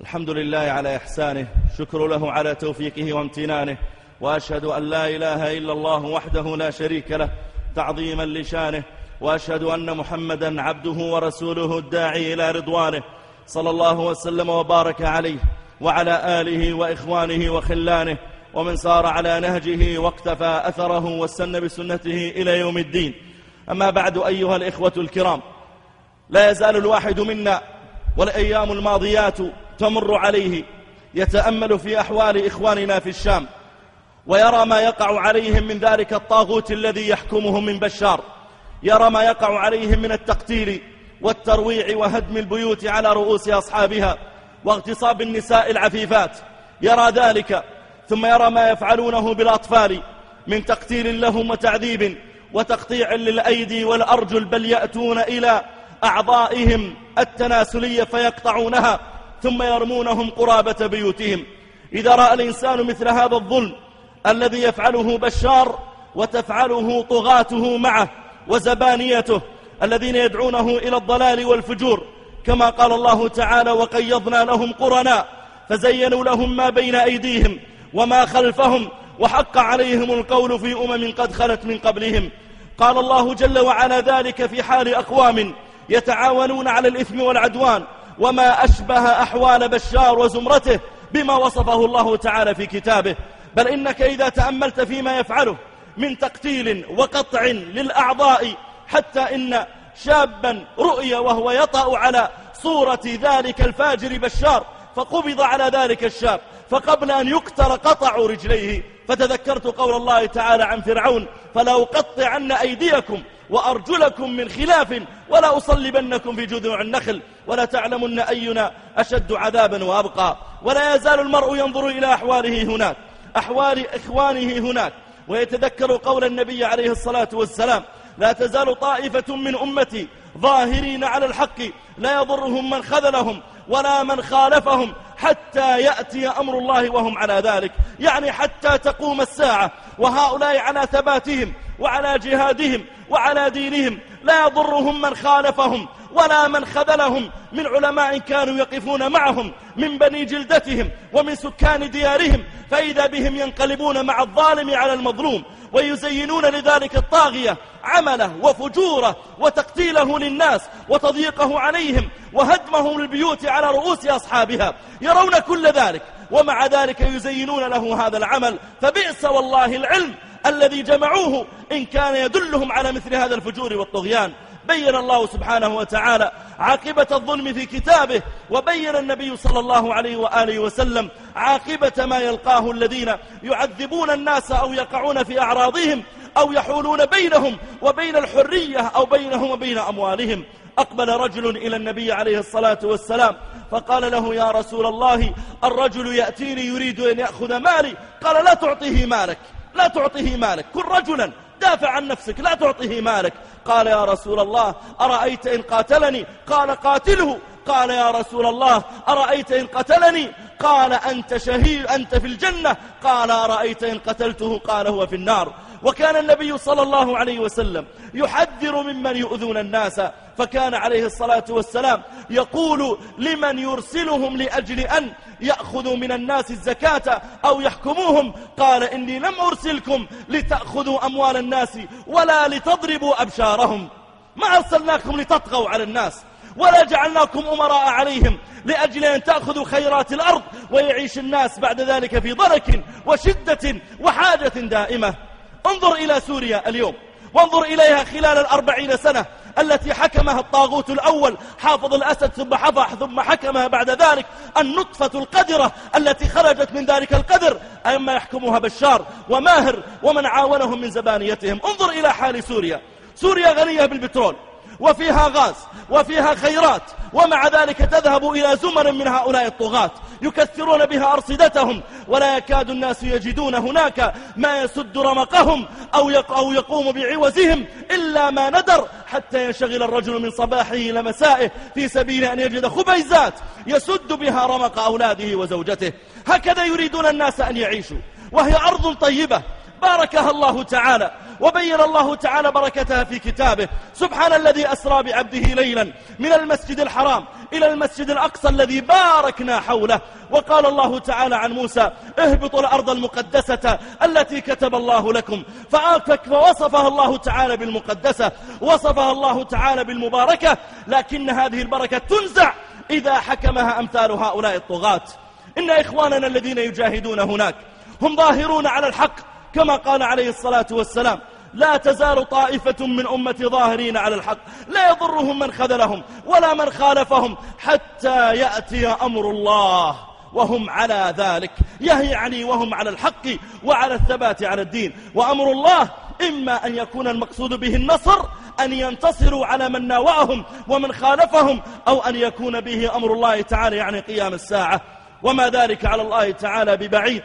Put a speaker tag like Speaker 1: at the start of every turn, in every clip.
Speaker 1: الحمد لله على إحسانه شكر له على توفيقه وامتنانه وأشهد أن لا إله إلا الله وحده لا شريك له تعظيما لشانه وأشهد أن محمدا عبده ورسوله الداعي إلى رضوانه صلى الله وسلم وبارك عليه وعلى آله وإخوانه وخلانه ومن سار على نهجه واقتفى أثره واستنى بسنته إلى يوم الدين. أما بعد أيها الإخوة الكرام لا يزال الواحد منا والأيام الماضيات تمر عليه يتأمل في أحوال إخواننا في الشام ويرى ما يقع عليهم من ذلك الطاغوت الذي يحكمهم من بشار يرى ما يقع عليهم من التقتيل والترويع وهدم البيوت على رؤوس أصحابها واغتصاب النساء العفيفات يرى ذلك ثم يرى ما يفعلونه بالأطفال من تقتيل لهم وتعذيب وتقطيع للأيدي والأرجل بل يأتون إلى أعضائهم التناسلية فيقطعونها ثم يرمونهم قرابة بيوتهم. إذا رأى الإنسان مثل هذا الظلم الذي يفعله بشار وتفعله طغاته معه وزبانيته الذين يدعونه إلى الضلال والفجور كما قال الله تعالى وقيضنا لهم قرنا فزينوا لهم ما بين أيديهم وما خلفهم وحق عليهم القول في أمم قد خلت من قبلهم. قال الله جل وعلا ذلك في حال أقوام يتعاونون على الإثم والعدوان وما أشبه أحوال بشار وزمرته بما وصفه الله تعالى في كتابه. بل إنك إذا تأملت فيما يفعله من تقتيل وقطع للأعضاء حتى إن شابا رؤي وهو يطأ على صورة ذلك الفاجر بشار فقبض على ذلك الشاب فقبل أن يقتل قطعوا رجليه. فتذكرت قول الله تعالى عن فرعون فلا أقطعن أيديكم وأرجلكم من خلاف ولا أصلبنكم في جذوع النخل ولا تعلمن أينا أشد عذابا وأبقى ولا يزال المرء ينظر إلى أحواله هناك أحوال إخوانه هناك ويتذكر قول النبي عليه الصلاة والسلام لا تزال طائفة من أمتي ظاهرين على الحق لا يضرهم من خذلهم ولا من خالفهم حتى يأتي أمر الله وهم على ذلك. يعني حتى تقوم الساعة وهؤلاء على ثباتهم وعلى جهادهم وعلى دينهم. لا يضرهم من خالفهم ولا من خذلهم من علماء كانوا يقفون معهم من بني جلدتهم ومن سكان ديارهم فإذا بهم ينقلبون مع الظالم على المظلوم ويزينون لذلك الطاغية عمله وفجوره وتقتيله للناس وتضييقه عليهم وهدمهم البيوت على رؤوس أصحابها. يرون كل ذلك ومع ذلك يزينون له هذا العمل. فبئس والله العلم الذي جمعوه إن كان يدلهم على مثل هذا الفجور والطغيان. بين الله سبحانه وتعالى عاقبة الظلم في كتابه وبين النبي صلى الله عليه وآله وسلم عاقبة ما يلقاه الذين يعذبون الناس أو يقعون في أعراضهم أو يحولون بينهم وبين الحرية أو بينهم وبين أموالهم. أقبل رجل إلى النبي عليه الصلاة والسلام فقال له يا رسول الله الرجل يأتيني يريد أن يأخذ مالي. قال لا تعطيه مالك لا تعطيه مالك كن رجلا. دافع عن نفسك لا تعطيه مالك. قال يا رسول الله أرأيت إن قاتلني؟ قال قاتله. قال يا رسول الله أرأيت إن قتلني؟ قال أنت شهيد أنت في الجنة. قال أرأيت إن قتلته؟ قال هو في النار. وكان النبي صلى الله عليه وسلم يحذر ممن يؤذون الناس. فكان عليه الصلاة والسلام يقول لمن يرسلهم لأجل أن يأخذوا من الناس الزكاة أو يحكموهم؟ قال إني لم أرسلكم لتأخذوا أموال الناس ولا لتضربوا أبشارهم. ما أرسلناكم لتطغوا على الناس ولا جعلناكم أمراء عليهم لأجل أن تأخذوا خيرات الأرض ويعيش الناس بعد ذلك في ضرك وشدة وحاجة دائمة. انظر إلى سوريا اليوم. وانظر إليها خلال الأربعين سنة. التي حكمها الطاغوت الأول حافظ الأسد ثم حفح ثم حكمها بعد ذلك النطفة القدرة التي خرجت من ذلك القدر أما يحكمها بشار وماهر ومن عاونهم من زبانيتهم. انظر إلى حال سوريا. سوريا غنية بالبترول وفيها غاز وفيها خيرات ومع ذلك تذهب إلى زمر من هؤلاء الطغاة. يكثرون بها أرصدتهم ولا يكاد الناس يجدون هناك ما يسد رمقهم أو أو يقوم بعوزهم إلا ما ندر حتى ينشغل الرجل من صباحه إلى مسائه في سبيل أن يجد خبيزات يسد بها رمق أولاده وزوجته. هكذا يريدون الناس أن يعيشوا وهي أرض طيبة. باركها الله تعالى وبين الله تعالى بركتها في كتابه. سبحان الذي أسرى بعبده ليلا من المسجد الحرام إلى المسجد الأقصى الذي باركنا حوله. وقال الله تعالى عن موسى اهبطوا الأرض المقدسة التي كتب الله لكم. فآفك فوصفها الله تعالى بالمقدسة وصفها الله تعالى بالمباركة. لكن هذه البركة تنزع إذا حكمها أمثال هؤلاء الطغاة. إن إخواننا الذين يجاهدون هناك هم ظاهرون على الحق كما قال عليه الصلاة والسلام. لا تزال طائفة من أمة ظاهرين على الحق. لا يضرهم من خذلهم ولا من خالفهم حتى يأتي أمر الله. وهم على ذلك. يعني وهم على الحق وعلى الثبات على الدين. وأمر الله إما أن يكون المقصود به النصر أن ينتصروا على من ناوأهم ومن خالفهم أو أن يكون به أمر الله تعالى يعني قيام الساعة. وما ذلك على الله تعالى ببعيد.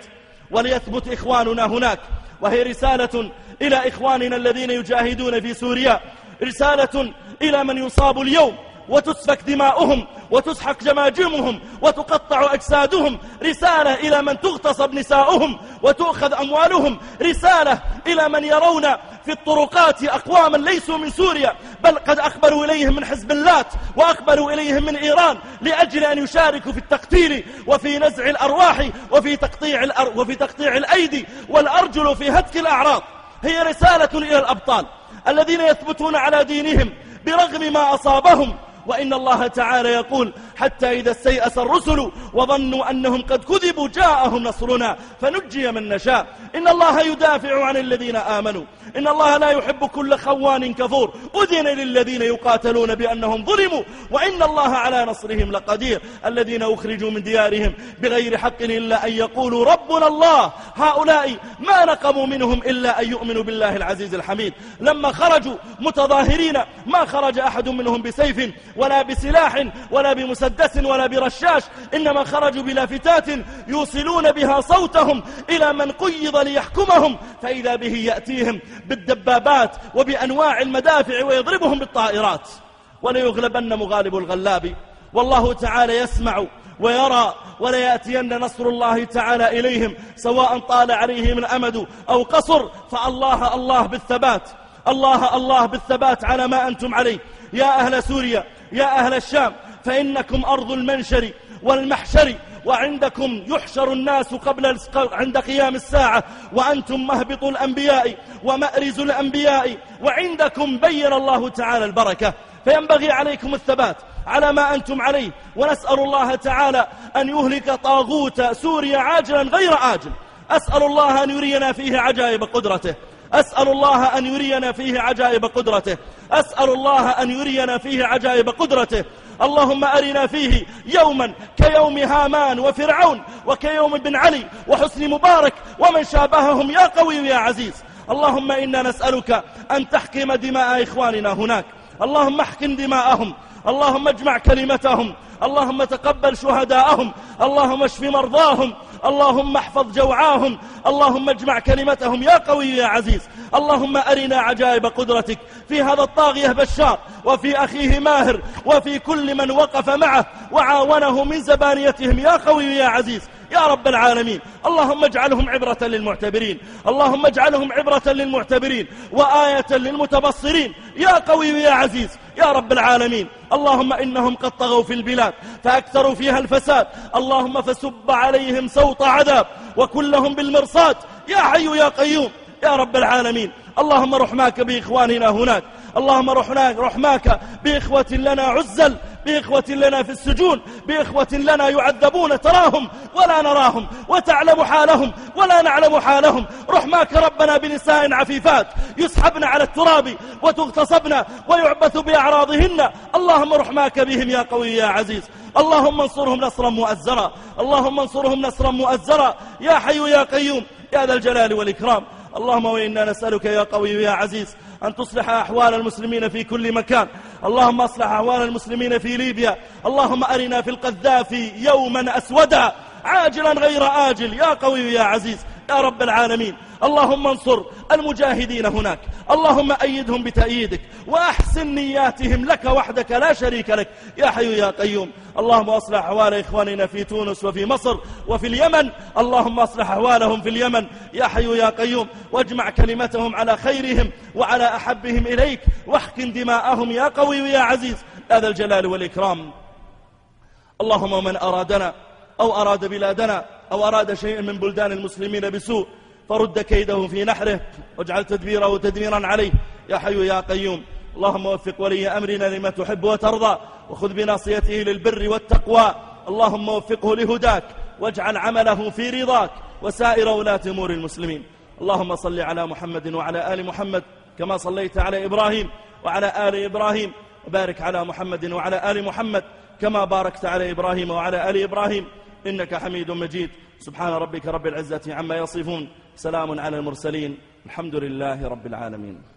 Speaker 1: وليثبت إخواننا هناك. وهي رسالة إلى إخواننا الذين يجاهدون في سوريا. رسالة إلى من يصاب اليوم وتسفك دماؤهم وتسحق جماجمهم وتقطع أجسادهم. رسالة إلى من تغتصب نساؤهم وتؤخذ أموالهم. رسالة إلى من يرون في الطرقات أقواما ليسوا من سوريا. بل قد أقبلوا إليهم من حزب اللات وأقبلوا إليهم من إيران لأجل أن يشاركوا في التقتيل وفي نزع الأرواح وفي تقطيع, الأر وفي تقطيع الأيدي والأرجل في هتك الأعراض. هي رسالة إلى الأبطال الذين يثبتون على دينهم برغم ما أصابهم. وإن الله تعالى يقول حتى إذا استيأس الرسل وظنوا أنهم قد كذبوا جاءهم نصرنا فنجي من نشاء. إن الله يدافع عن الذين آمنوا. إن الله لا يحب كل خوان كفور. أذن للذين يقاتلون بأنهم ظلموا. وإن الله على نصرهم لقدير. الذين أخرجوا من ديارهم بغير حق إلا أن يقولوا ربنا الله. هؤلاء ما نقموا منهم إلا أن يؤمنوا بالله العزيز الحميد. لما خرجوا متظاهرين ما خرج أحد منهم بسيف ولا بسلاح ولا بمسدس ولا برشاش إنما خرجوا بلافتات يوصلون بها صوتهم إلى من قيض ليحكمهم فإذا به يأتيهم بالدبابات وبأنواع المدافع ويضربهم بالطائرات. وليغلبن مغالب الغلاب. والله تعالى يسمع ويرى ولا يأتين نصر الله تعالى إليهم سواء طال عليهم الأمد أو قصر فالله الله بالثبات. الله الله بالثبات على ما أنتم عليه. يا أهل سوريا يا أهل الشام فإنكم أرض المنشر والمحشر وعندكم يحشر الناس قبل عند قيام الساعة وأنتم مهبط الأنبياء ومأرز الأنبياء وعندكم بين الله تعالى البركة. فينبغي عليكم الثبات على ما أنتم عليه ونسأل الله تعالى أن يهلك طاغوت سوريا عاجلا غير آجل. أسأل الله أن يرينا فيه عجائب قدرته. أسأل الله أن يرينا فيه عجائب قدرته. أسأل الله أن يرينا فيه عجائب قدرته. اللهم أرنا فيه يوما كيوم هامان وفرعون وكيوم بن علي وحسن مبارك ومن شابههم يا قوي يا عزيز. اللهم إنا نسألك أن تحكم دماء إخواننا هناك. اللهم احكم دماءهم. اللهم اجمع كلمتهم. اللهم تقبل شهداءهم. اللهم اشف مرضاهم. اللهم احفظ جوعاهم. اللهم اجمع كلمتهم. يا قوي يا عزيز. اللهم أرنا عجائب قدرتك. في هذا الطاغية بشار وفي أخيه ماهر. وفي كل من وقف معه. وعاونه من زبانيتهم. يا قوي يا عزيز. يا رب العالمين. اللهم اجعلهم عبرة للمعتبرين. اللهم اجعلهم عبرة للمعتبرين. وآية للمتبصرين. يا قوي يا عزيز. يا رب العالمين. اللهم إنهم قد طغوا في البلاد فأكثروا فيها الفساد. اللهم فسب عليهم سوط عذاب وكلهم بالمرصاد. يا حي يا قيوم يا رب العالمين. اللهم رحماك بإخواننا هناك. اللهم رحماك, رحماك بإخوة لنا عزل بإخوة لنا في السجون بإخوة لنا يعذبون تراهم ولا نراهم وتعلم حالهم ولا نعلم حالهم. رحماك ربنا بنساء عفيفات يسحبن على التراب وتغتصبن ويعبث بأعراضهن. اللهم رحماك بهم يا قوي يا عزيز. اللهم انصرهم نصرا مؤزرا. اللهم انصرهم نصرا مؤزرا. يا حي يا قيوم يا ذا الجلال والإكرام. اللهم وإنا نسألك يا قوي يا عزيز أن تصلح أحوال المسلمين في كل مكان. اللهم أصلح أحوال المسلمين في ليبيا. اللهم أرنا في القذافي يوما أسودا. عاجلا غير آجل. يا قوي يا عزيز. يا رب العالمين. اللهم انصر المجاهدين هناك. اللهم أيدهم بتأييدك. وأحسن نياتهم لك وحدك. لا شريك لك. يا حي يا قيوم. اللهم أصلح أحوال إخواننا في تونس وفي مصر وفي اليمن. اللهم أصلح أحوالهم في اليمن. يا حي يا قيوم واجمع كلمتهم على خيرهم وعلى أحبهم إليك. واحقن دماءهم يا قوي يا عزيز. هذا الجلال والإكرام. اللهم من أرادنا أو أراد بلادنا أو أراد شيئا من بلدان المسلمين بسوء فرد كيده في نحره واجعل تدبيره تدميرا عليه. يا حي يا قيوم اللهم وفق ولي أمرنا لما تحب وترضى وخذ بناصيته للبر والتقوى. اللهم وفقه لهداك واجعل عمله في رضاك وسائر ولاة أمور المسلمين. اللهم صل على محمد وعلى آل محمد كما صليت على إبراهيم وعلى آل إبراهيم وبارك على محمد وعلى آل محمد كما باركت على إبراهيم وعلى آل إبراهيم. إنك حميد مجيد. سبحان ربك رب العزة عما يصفون. سلام على المرسلين. الحمد لله رب العالمين.